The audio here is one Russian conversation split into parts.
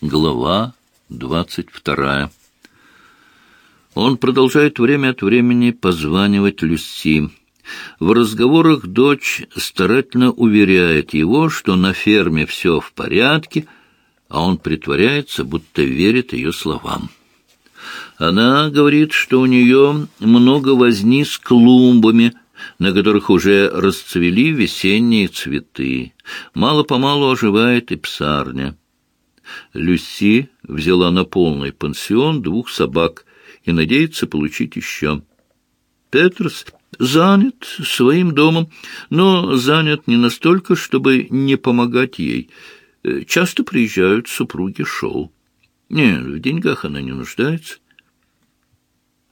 Глава двадцать вторая. Он продолжает время от времени позванивать Люси. В разговорах дочь старательно уверяет его, что на ферме все в порядке, а он притворяется, будто верит ее словам. Она говорит, что у нее много возни с клумбами, на которых уже расцвели весенние цветы. Мало-помалу оживает и псарня. Люси взяла на полный пансион двух собак и надеется получить еще. Петерс занят своим домом, но занят не настолько, чтобы не помогать ей. Э, часто приезжают супруги Шоу. Нет, в деньгах она не нуждается.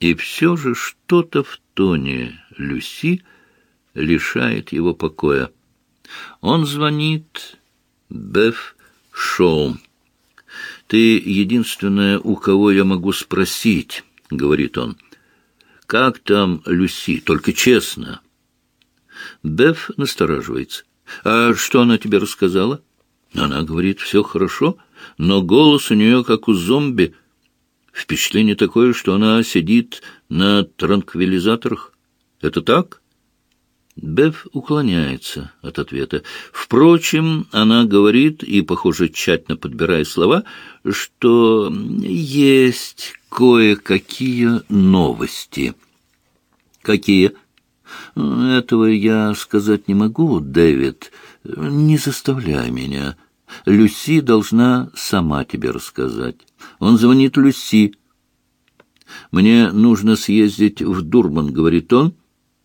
И все же что-то в тоне Люси лишает его покоя. Он звонит Беф Шоу. «Ты единственная, у кого я могу спросить», — говорит он. «Как там Люси? Только честно». Беф настораживается. «А что она тебе рассказала?» Она говорит, все хорошо, но голос у нее как у зомби. Впечатление такое, что она сидит на транквилизаторах. Это так?» Беф уклоняется от ответа. Впрочем, она говорит, и, похоже, тщательно подбирая слова, что есть кое-какие новости. Какие? Этого я сказать не могу, Дэвид. Не заставляй меня. Люси должна сама тебе рассказать. Он звонит Люси. «Мне нужно съездить в Дурман», — говорит он,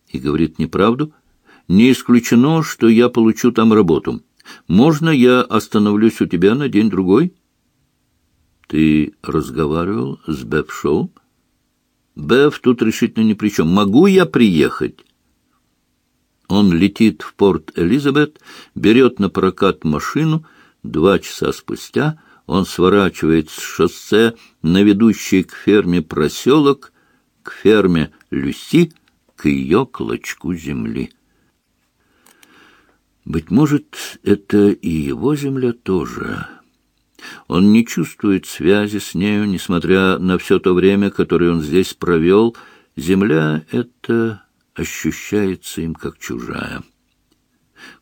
и говорит неправду — не исключено, что я получу там работу. Можно я остановлюсь у тебя на день-другой? Ты разговаривал с Беф Шоу? Беф тут решительно ни при чем. Могу я приехать? Он летит в порт Элизабет, берет на прокат машину. Два часа спустя он сворачивает с шоссе на ведущий к ферме проселок, к ферме Люси, к ее клочку земли. Быть может, это и его земля тоже. Он не чувствует связи с нею, несмотря на все то время, которое он здесь провел. Земля эта ощущается им как чужая.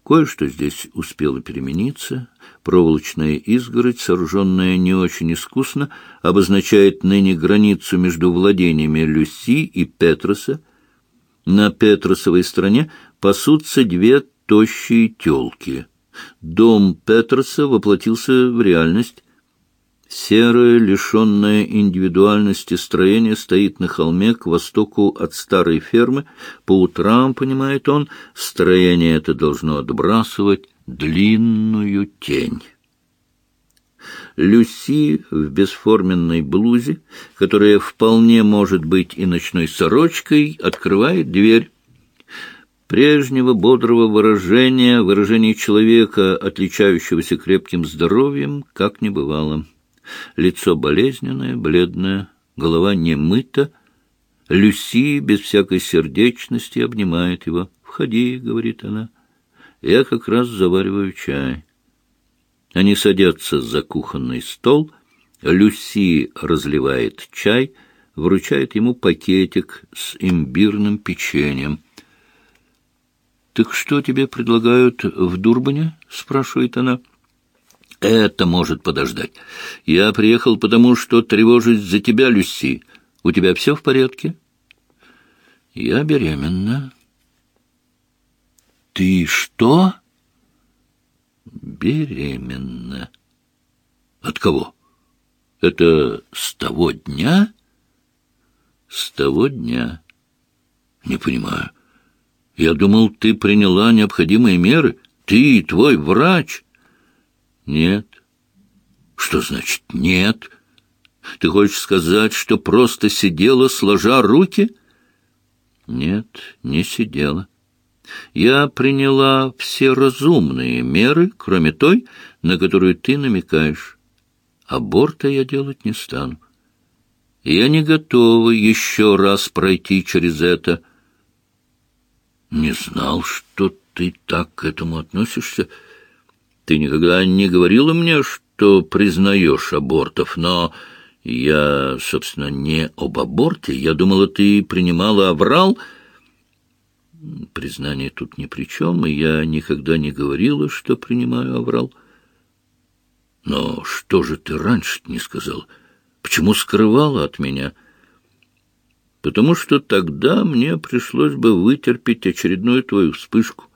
Кое-что здесь успело перемениться. Проволочная изгородь, сооруженная не очень искусно, обозначает ныне границу между владениями Люси и Петроса. На Петросовой стороне пасутся две тощие тёлки. Дом Петерса воплотился в реальность. Серое, лишенное индивидуальности строение стоит на холме к востоку от старой фермы. По утрам, понимает он, строение это должно отбрасывать длинную тень. Люси в бесформенной блузе, которая вполне может быть и ночной сорочкой, открывает дверь. Прежнего бодрого выражения, выражения человека, отличающегося крепким здоровьем, как не бывало. Лицо болезненное, бледное, голова не мыта. Люси без всякой сердечности обнимает его. «Входи», — говорит она, — «я как раз завариваю чай». Они садятся за кухонный стол, Люси разливает чай, вручает ему пакетик с имбирным печеньем — «Так что тебе предлагают в Дурбане?» — спрашивает она. «Это может подождать. Я приехал потому, что тревожусь за тебя, Люси. У тебя все в порядке?» «Я беременна». «Ты что?» «Беременна». «От кого? Это с того дня?» «С того дня». «Не понимаю». Я думал, ты приняла необходимые меры. Ты и твой врач. Нет. Что значит «нет»? Ты хочешь сказать, что просто сидела, сложа руки? Нет, не сидела. Я приняла все разумные меры, кроме той, на которую ты намекаешь. Аборта я делать не стану. Я не готова еще раз пройти через это. Не знал, что ты так к этому относишься. Ты никогда не говорила мне, что признаешь абортов, но я, собственно, не об аборте. Я думала, ты принимала аврал. Признание тут ни при чем, и я никогда не говорила, что принимаю аврал. Но что же ты раньше не сказал? Почему скрывала от меня? Потому что тогда мне пришлось бы вытерпеть очередную твою вспышку.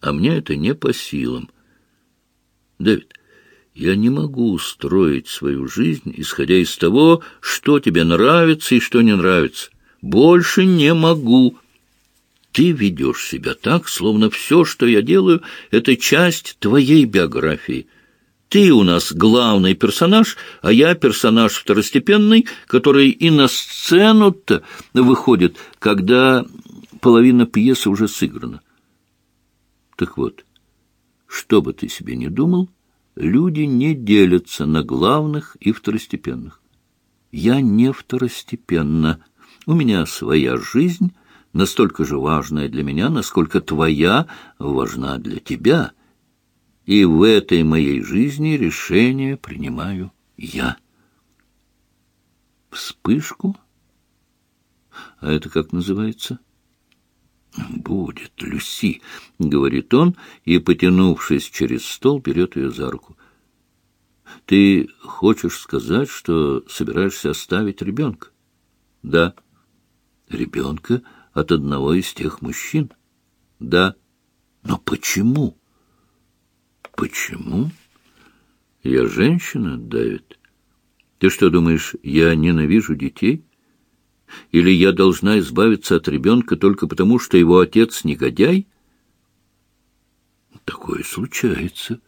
А мне это не по силам. Дэвид, я не могу устроить свою жизнь, исходя из того, что тебе нравится и что не нравится. Больше не могу. Ты ведешь себя так, словно все, что я делаю, — это часть твоей биографии. Ты у нас главный персонаж, а я персонаж второстепенный, который и на сцену-то выходит, когда половина пьесы уже сыграна. Так вот, что бы ты себе не думал, люди не делятся на главных и второстепенных. Я не второстепенна. У меня своя жизнь, настолько же важная для меня, насколько твоя важна для тебя. И в этой моей жизни решение принимаю я. Вспышку? А это как называется? «Будет, Люси», — говорит он, и, потянувшись через стол, берет ее за руку. «Ты хочешь сказать, что собираешься оставить ребенка?» «Да». «Ребенка от одного из тех мужчин?» «Да». «Но почему?» «Почему?» «Я женщина, Давид. Ты что думаешь, я ненавижу детей?» Или я должна избавиться от ребенка только потому, что его отец негодяй? Такое случается.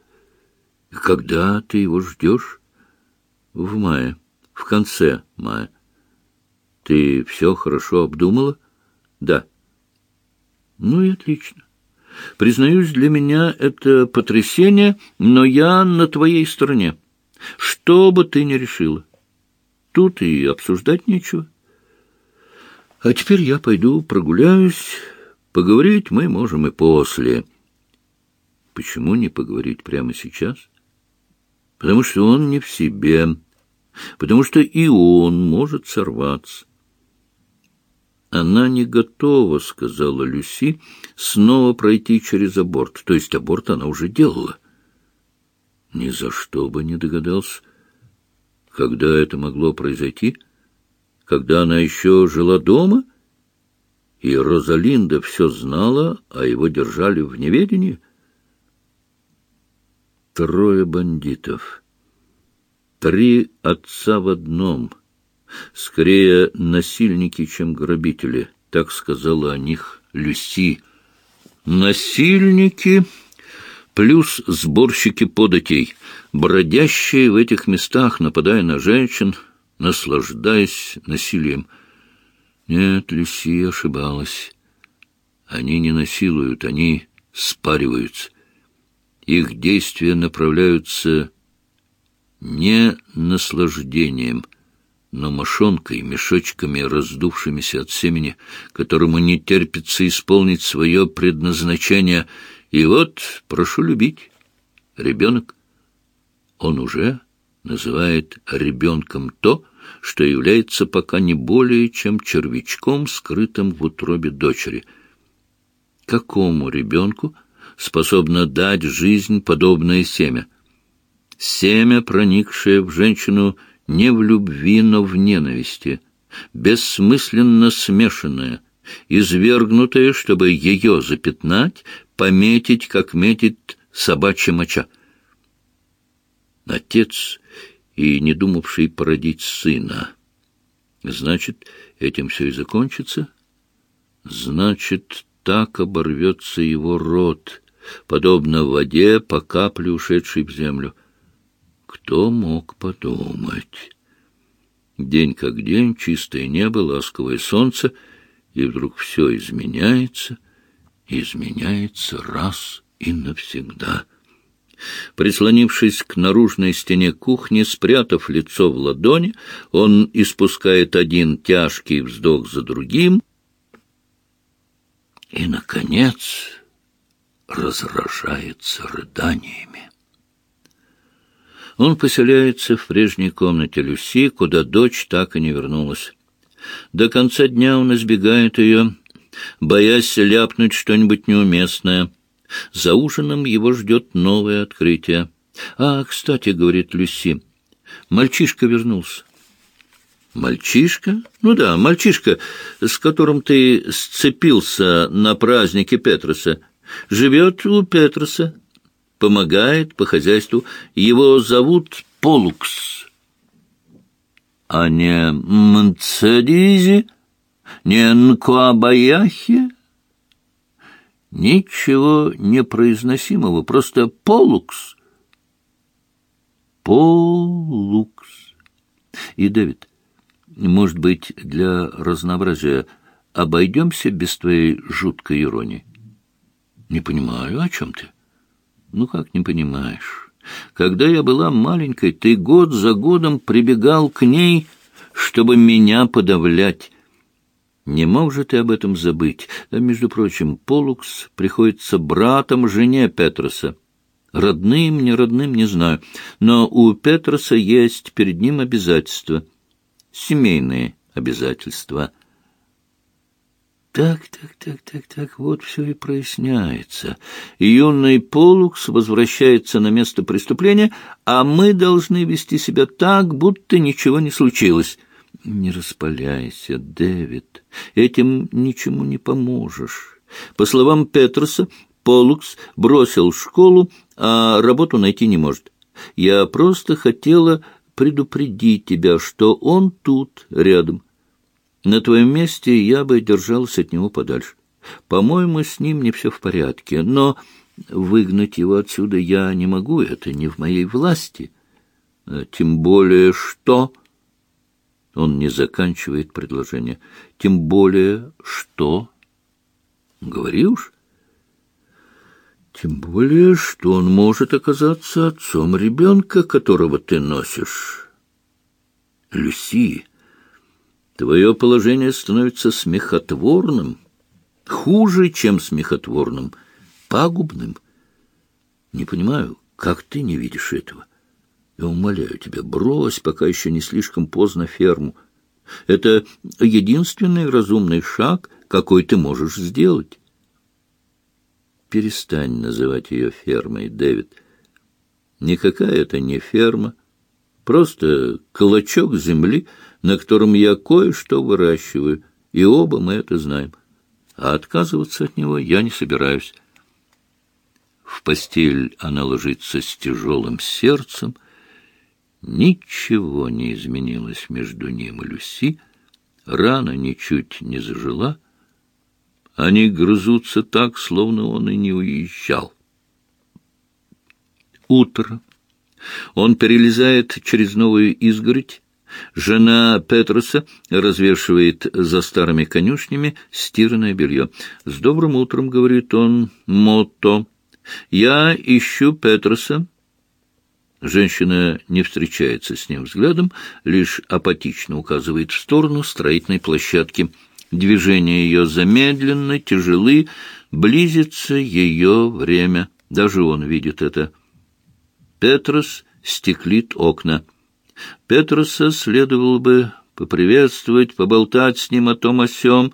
Когда ты его ждешь? В мае, в конце мая. Ты все хорошо обдумала? Да. Ну и отлично. Признаюсь, для меня это потрясение, но я на твоей стороне. Что бы ты ни решила. Тут и обсуждать нечего. А теперь я пойду прогуляюсь. Поговорить мы можем и после. Почему не поговорить прямо сейчас? Потому что он не в себе. Потому что и он может сорваться. Она не готова, сказала Люси, снова пройти через аборт. То есть аборт она уже делала. Ни за что бы не догадался. Когда это могло произойти? — когда она еще жила дома, и Розалинда все знала, а его держали в неведении? Трое бандитов. Три отца в одном. Скорее насильники, чем грабители, так сказала о них Люси. Насильники плюс сборщики податей, бродящие в этих местах, нападая на женщин, наслаждаясь насилием. Нет, Люси ошибалась. Они не насилуют, они спариваются. Их действия направляются не наслаждением, но мошонкой, мешочками, раздувшимися от семени, которому не терпится исполнить свое предназначение. И вот, прошу любить, ребенок, он уже называет ребенком то, что является пока не более чем червячком, скрытым в утробе дочери. Какому ребенку способно дать жизнь подобное семя? Семя, проникшее в женщину не в любви, но в ненависти, бессмысленно смешанное, извергнутое, чтобы ее запятнать, пометить, как метит собачья моча. Отец и не думавший породить сына. Значит, этим все и закончится? Значит, так оборвется его род, подобно воде, по капле ушедшей в землю. Кто мог подумать? День как день, чистое небо, ласковое солнце, и вдруг все изменяется, изменяется раз и навсегда. Прислонившись к наружной стене кухни, спрятав лицо в ладони, он испускает один тяжкий вздох за другим и, наконец, разражается рыданиями. Он поселяется в прежней комнате Люси, куда дочь так и не вернулась. До конца дня он избегает ее, боясь ляпнуть что-нибудь неуместное. За ужином его ждет новое открытие. «А, кстати, — говорит Люси, — мальчишка вернулся». «Мальчишка? Ну да, мальчишка, с которым ты сцепился на празднике Петроса. Живет у Петроса, помогает по хозяйству. Его зовут Полукс. А не Мцадизи, не Нкуабаяхи? Ничего непроизносимого, просто Полукс. Полукс. И, Дэвид, может быть, для разнообразия обойдемся без твоей жуткой иронии? Не понимаю, о чем ты? Ну, как не понимаешь? Когда я была маленькой, ты год за годом прибегал к ней, чтобы меня подавлять. Не мог же ты об этом забыть? А, между прочим, Полукс приходится братом жене Петроса. Родным, не родным, не знаю. Но у Петроса есть перед ним обязательства. Семейные обязательства. Так, так, так, так, так, вот все и проясняется. Юный Полукс возвращается на место преступления, а мы должны вести себя так, будто ничего не случилось. Не распаляйся, Дэвид, этим ничему не поможешь. По словам Петерса, Полукс бросил школу, а работу найти не может. Я просто хотела предупредить тебя, что он тут, рядом. На твоем месте я бы держался от него подальше. По-моему, с ним не все в порядке, но выгнать его отсюда я не могу, это не в моей власти. А тем более что... Он не заканчивает предложение. Тем более что... Говори уж. Тем более, что он может оказаться отцом ребенка, которого ты носишь. Люси, твое положение становится смехотворным, хуже, чем смехотворным, пагубным. Не понимаю, как ты не видишь этого? Я умоляю тебя, брось, пока еще не слишком поздно ферму. Это единственный разумный шаг, какой ты можешь сделать. Перестань называть ее фермой, Дэвид. Никакая это не ферма, просто клочок земли — на котором я кое-что выращиваю, и оба мы это знаем. А отказываться от него я не собираюсь. В постель она ложится с тяжелым сердцем. Ничего не изменилось между ним и Люси. Рана ничуть не зажила. Они грызутся так, словно он и не уезжал. Утро. Он перелезает через новую изгородь, Жена Петруса развешивает за старыми конюшнями стиранное белье. «С добрым утром», — говорит он, — «мото. Я ищу Петруса». Женщина не встречается с ним взглядом, лишь апатично указывает в сторону строительной площадки. Движения ее замедленны, тяжелы, близится ее время. Даже он видит это. Петрос стеклит окна. Петруса следовало бы поприветствовать, поболтать с ним о том о сём,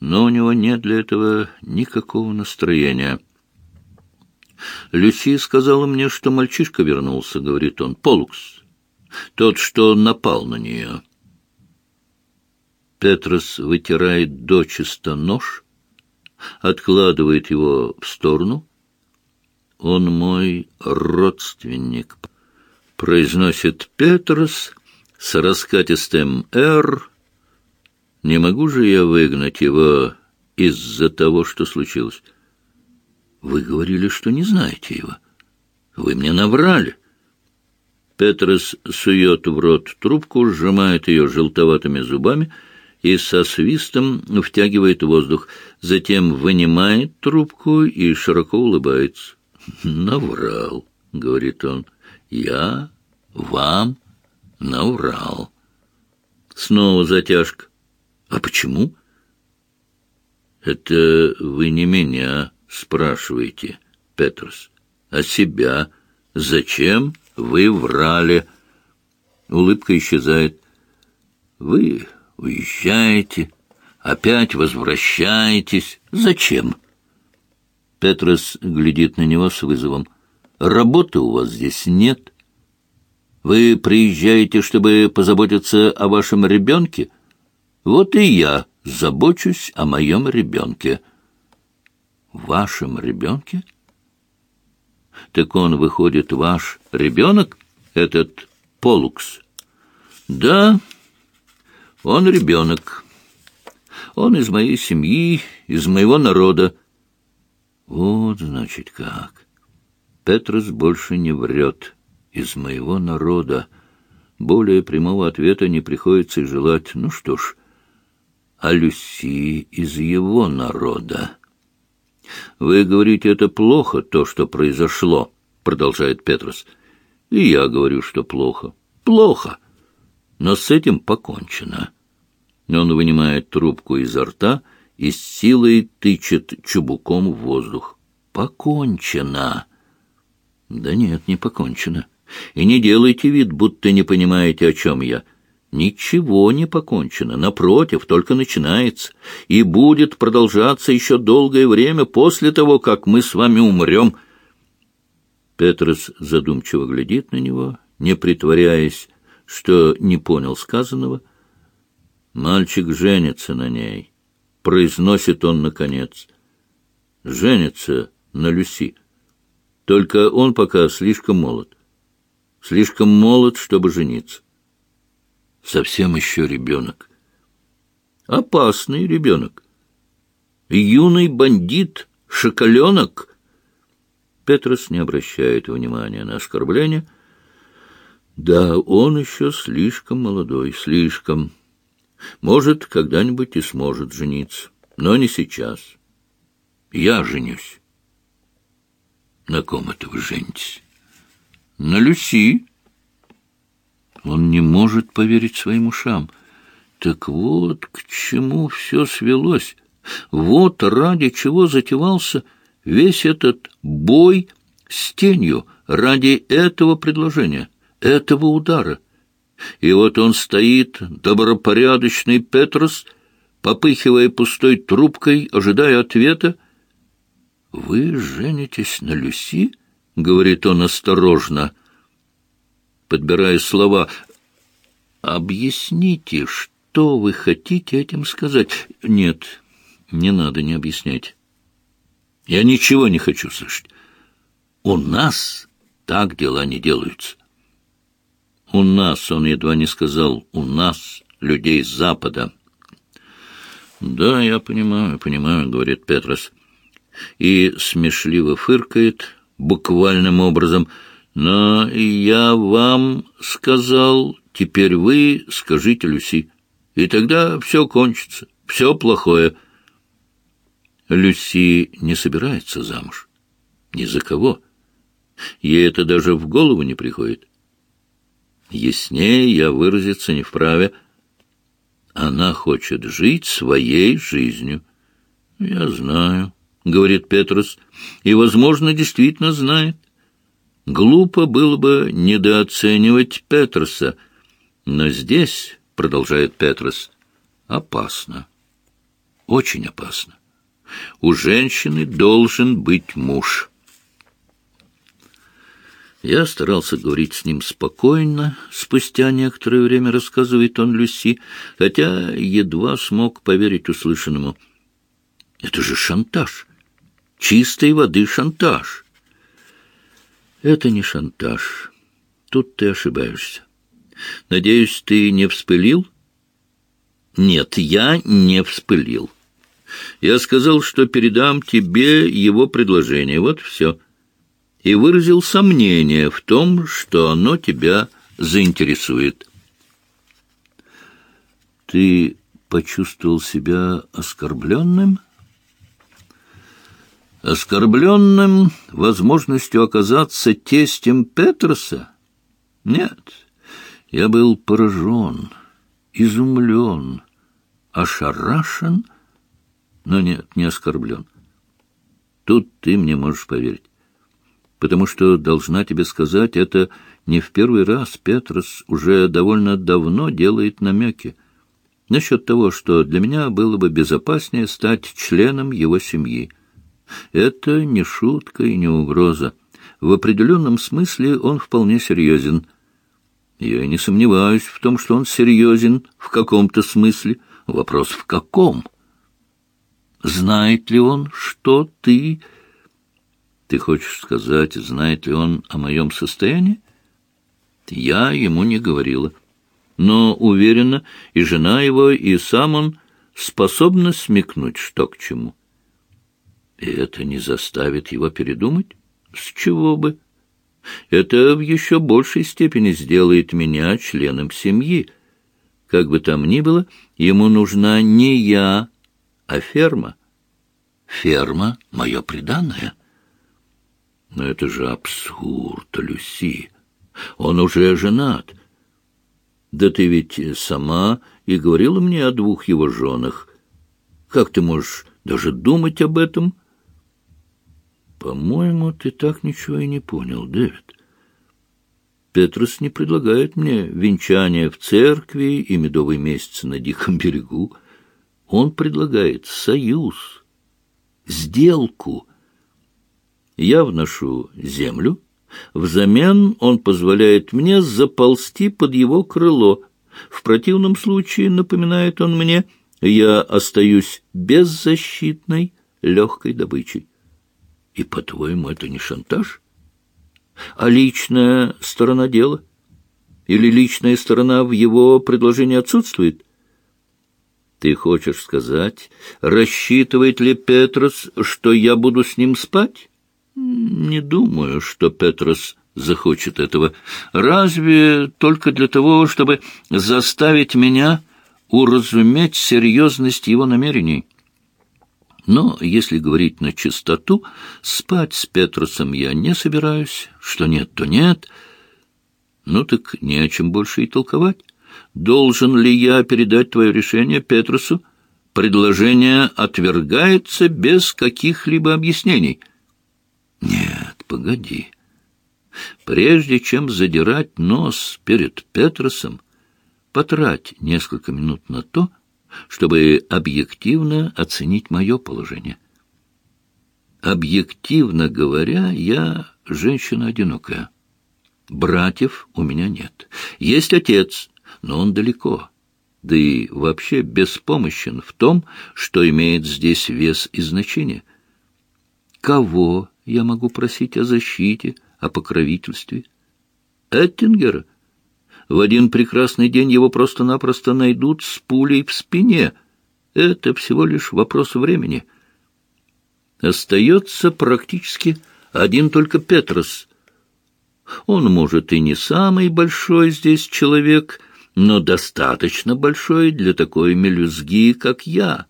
но у него нет для этого никакого настроения. «Люси сказала мне, что мальчишка вернулся», — говорит он, — «Полукс, тот, что напал на нее». Петрос вытирает дочисто нож, откладывает его в сторону. «Он мой родственник» произносит Петрос с раскатистым «Р». Не могу же я выгнать его из-за того, что случилось. Вы говорили, что не знаете его. Вы мне наврали. Петрос сует в рот трубку, сжимает ее желтоватыми зубами и со свистом втягивает воздух, затем вынимает трубку и широко улыбается. «Наврал», — говорит он, — я вам наврал. Снова затяжка. А почему? Это вы не меня спрашиваете, Петрос, а себя. Зачем Вы врали. Улыбка исчезает. Вы уезжаете, опять возвращаетесь. Зачем? Петрос глядит на него с вызовом. Работы у вас здесь нет. Вы приезжаете, чтобы позаботиться о вашем ребенке? Вот и я забочусь о моем ребенке. Вашем ребенке? Так он, выходит, ваш ребенок, этот Полукс? Да, он ребенок. Он из моей семьи, из моего народа. Вот, значит, как. Петрос больше не врет. Из моего народа. Более прямого ответа не приходится и желать. Ну что ж, а Люси из его народа. «Вы говорите, это плохо, то, что произошло», — продолжает Петрос. «И я говорю, что плохо. Плохо. Но с этим покончено». Он вынимает трубку изо рта и с силой тычет чубуком в воздух. «Покончено!» «Да нет, не покончено. И не делайте вид, будто не понимаете, о чем я». Ничего не покончено, напротив, только начинается, и будет продолжаться еще долгое время после того, как мы с вами умрем. Петрос задумчиво глядит на него, не притворяясь, что не понял сказанного. Мальчик женится на ней, произносит он наконец. Женится на Люси. Только он пока слишком молод. Слишком молод, чтобы жениться совсем еще ребенок. Опасный ребенок. Юный бандит, шоколенок. Петрос не обращает внимания на оскорбление. Да, он еще слишком молодой, слишком. Может, когда-нибудь и сможет жениться, но не сейчас. Я женюсь. На ком это вы женитесь? На Люси. Он не может поверить своим ушам. Так вот к чему все свелось. Вот ради чего затевался весь этот бой с тенью, ради этого предложения, этого удара. И вот он стоит, добропорядочный Петрос, попыхивая пустой трубкой, ожидая ответа. «Вы женитесь на Люси?» — говорит он осторожно — подбирая слова. «Объясните, что вы хотите этим сказать?» «Нет, не надо, не объяснять. Я ничего не хочу слышать. У нас так дела не делаются. У нас, он едва не сказал, у нас, людей Запада». «Да, я понимаю, понимаю», — говорит Петрос. И смешливо фыркает, буквальным образом — но я вам сказал, теперь вы скажите Люси. И тогда все кончится, все плохое. Люси не собирается замуж. Ни за кого. Ей это даже в голову не приходит. Яснее я выразиться не вправе. Она хочет жить своей жизнью. Я знаю, — говорит Петрос, — и, возможно, действительно знает. Глупо было бы недооценивать Петерса, но здесь, — продолжает Петрос, — опасно, очень опасно. У женщины должен быть муж. Я старался говорить с ним спокойно, спустя некоторое время рассказывает он Люси, хотя едва смог поверить услышанному. Это же шантаж, чистой воды шантаж. Это не шантаж. Тут ты ошибаешься. Надеюсь, ты не вспылил? Нет, я не вспылил. Я сказал, что передам тебе его предложение. Вот все. И выразил сомнение в том, что оно тебя заинтересует. Ты почувствовал себя оскорбленным? — Оскорбленным возможностью оказаться тестем Петерса? Нет, я был поражен, изумлен, ошарашен, но нет, не оскорблен. Тут ты мне можешь поверить. потому что, должна тебе сказать, это не в первый раз Петрос уже довольно давно делает намеки насчет того, что для меня было бы безопаснее стать членом его семьи. Это не шутка и не угроза. В определенном смысле он вполне серьезен. Я не сомневаюсь в том, что он серьезен в каком-то смысле. Вопрос в каком? Знает ли он, что ты... Ты хочешь сказать, знает ли он о моем состоянии? Я ему не говорила. Но, уверена, и жена его, и сам он способны смекнуть, что к чему. И это не заставит его передумать? С чего бы? Это в еще большей степени сделает меня членом семьи. Как бы там ни было, ему нужна не я, а ферма. Ферма — мое преданное. Но это же абсурд, Люси. Он уже женат. Да ты ведь сама и говорила мне о двух его женах. Как ты можешь даже думать об этом? По-моему, ты так ничего и не понял, Дэвид. Петрос не предлагает мне венчание в церкви и медовый месяц на диком берегу. Он предлагает союз, сделку. Я вношу землю, взамен он позволяет мне заползти под его крыло. В противном случае, напоминает он мне, я остаюсь беззащитной легкой добычей. И, по-твоему, это не шантаж? А личная сторона дела? Или личная сторона в его предложении отсутствует? Ты хочешь сказать, рассчитывает ли Петрос, что я буду с ним спать? Не думаю, что Петрос захочет этого. Разве только для того, чтобы заставить меня уразуметь серьезность его намерений? Но, если говорить на чистоту, спать с Петросом я не собираюсь. Что нет, то нет. Ну так не о чем больше и толковать. Должен ли я передать твое решение Петросу? Предложение отвергается без каких-либо объяснений. Нет, погоди. Прежде чем задирать нос перед Петросом, потрать несколько минут на то, чтобы объективно оценить мое положение. Объективно говоря, я женщина одинокая. Братьев у меня нет. Есть отец, но он далеко. Да и вообще беспомощен в том, что имеет здесь вес и значение. Кого я могу просить о защите, о покровительстве? Эттингера? В один прекрасный день его просто-напросто найдут с пулей в спине. Это всего лишь вопрос времени. Остается практически один только Петрос. Он, может, и не самый большой здесь человек, но достаточно большой для такой мелюзги, как я.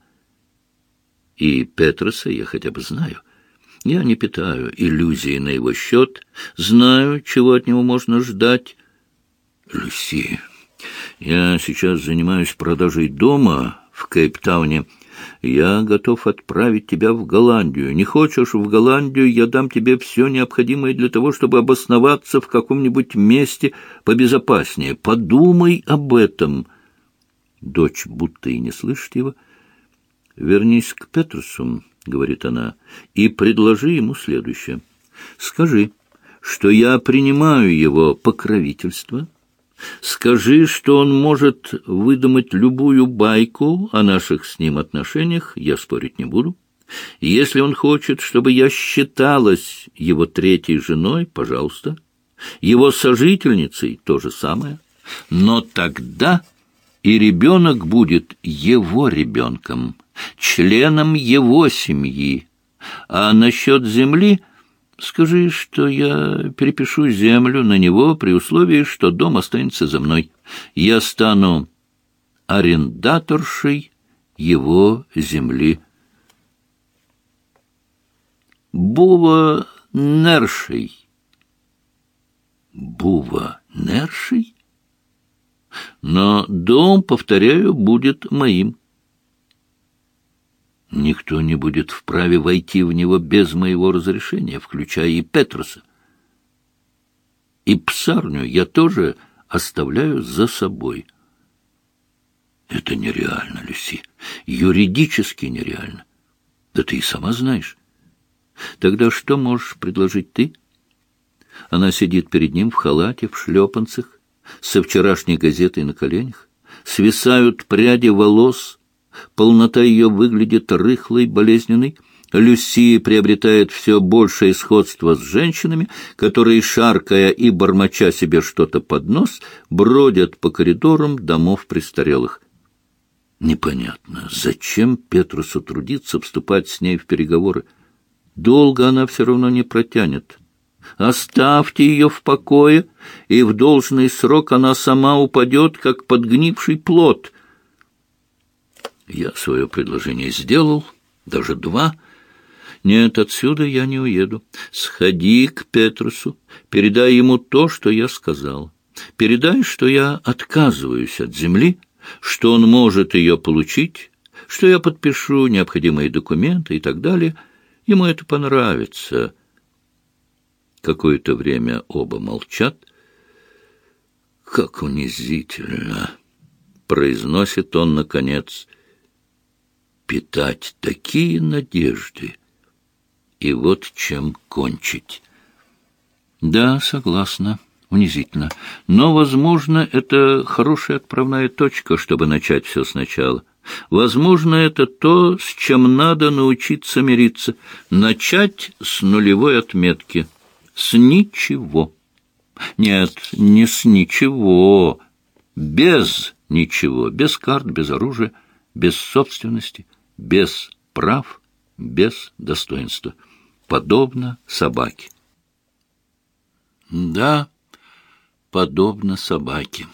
И Петроса я хотя бы знаю. Я не питаю иллюзий на его счет, знаю, чего от него можно ждать. Люси, я сейчас занимаюсь продажей дома в Кейптауне. Я готов отправить тебя в Голландию. Не хочешь в Голландию, я дам тебе все необходимое для того, чтобы обосноваться в каком-нибудь месте побезопаснее. Подумай об этом. Дочь будто и не слышит его. Вернись к Петрусу, — говорит она, — и предложи ему следующее. Скажи, что я принимаю его покровительство, — Скажи, что он может выдумать любую байку о наших с ним отношениях, я спорить не буду. Если он хочет, чтобы я считалась его третьей женой, пожалуйста. Его сожительницей то же самое. Но тогда и ребенок будет его ребенком, членом его семьи. А насчет земли Скажи, что я перепишу землю на него при условии, что дом останется за мной. Я стану арендаторшей его земли. Бува Нершей. Бува Нершей? Но дом, повторяю, будет моим. Никто не будет вправе войти в него без моего разрешения, включая и Петруса. И псарню я тоже оставляю за собой. Это нереально, Люси. Юридически нереально. Да ты и сама знаешь. Тогда что можешь предложить ты? Она сидит перед ним в халате, в шлепанцах, со вчерашней газетой на коленях. Свисают пряди волос, полнота ее выглядит рыхлой, болезненной. Люси приобретает все большее сходство с женщинами, которые, шаркая и бормоча себе что-то под нос, бродят по коридорам домов престарелых. Непонятно, зачем Петрусу трудиться вступать с ней в переговоры? Долго она все равно не протянет. Оставьте ее в покое, и в должный срок она сама упадет, как подгнивший плод. Я свое предложение сделал, даже два. Нет, отсюда я не уеду. Сходи к Петрусу, передай ему то, что я сказал. Передай, что я отказываюсь от земли, что он может ее получить, что я подпишу необходимые документы и так далее. Ему это понравится. Какое-то время оба молчат. «Как унизительно!» — произносит он, наконец, «питать такие надежды, и вот чем кончить». «Да, согласна» унизительно. Но, возможно, это хорошая отправная точка, чтобы начать все сначала. Возможно, это то, с чем надо научиться мириться. Начать с нулевой отметки. С ничего. Нет, не с ничего. Без ничего. Без карт, без оружия, без собственности, без прав, без достоинства. Подобно собаке. Да, подобно собаке.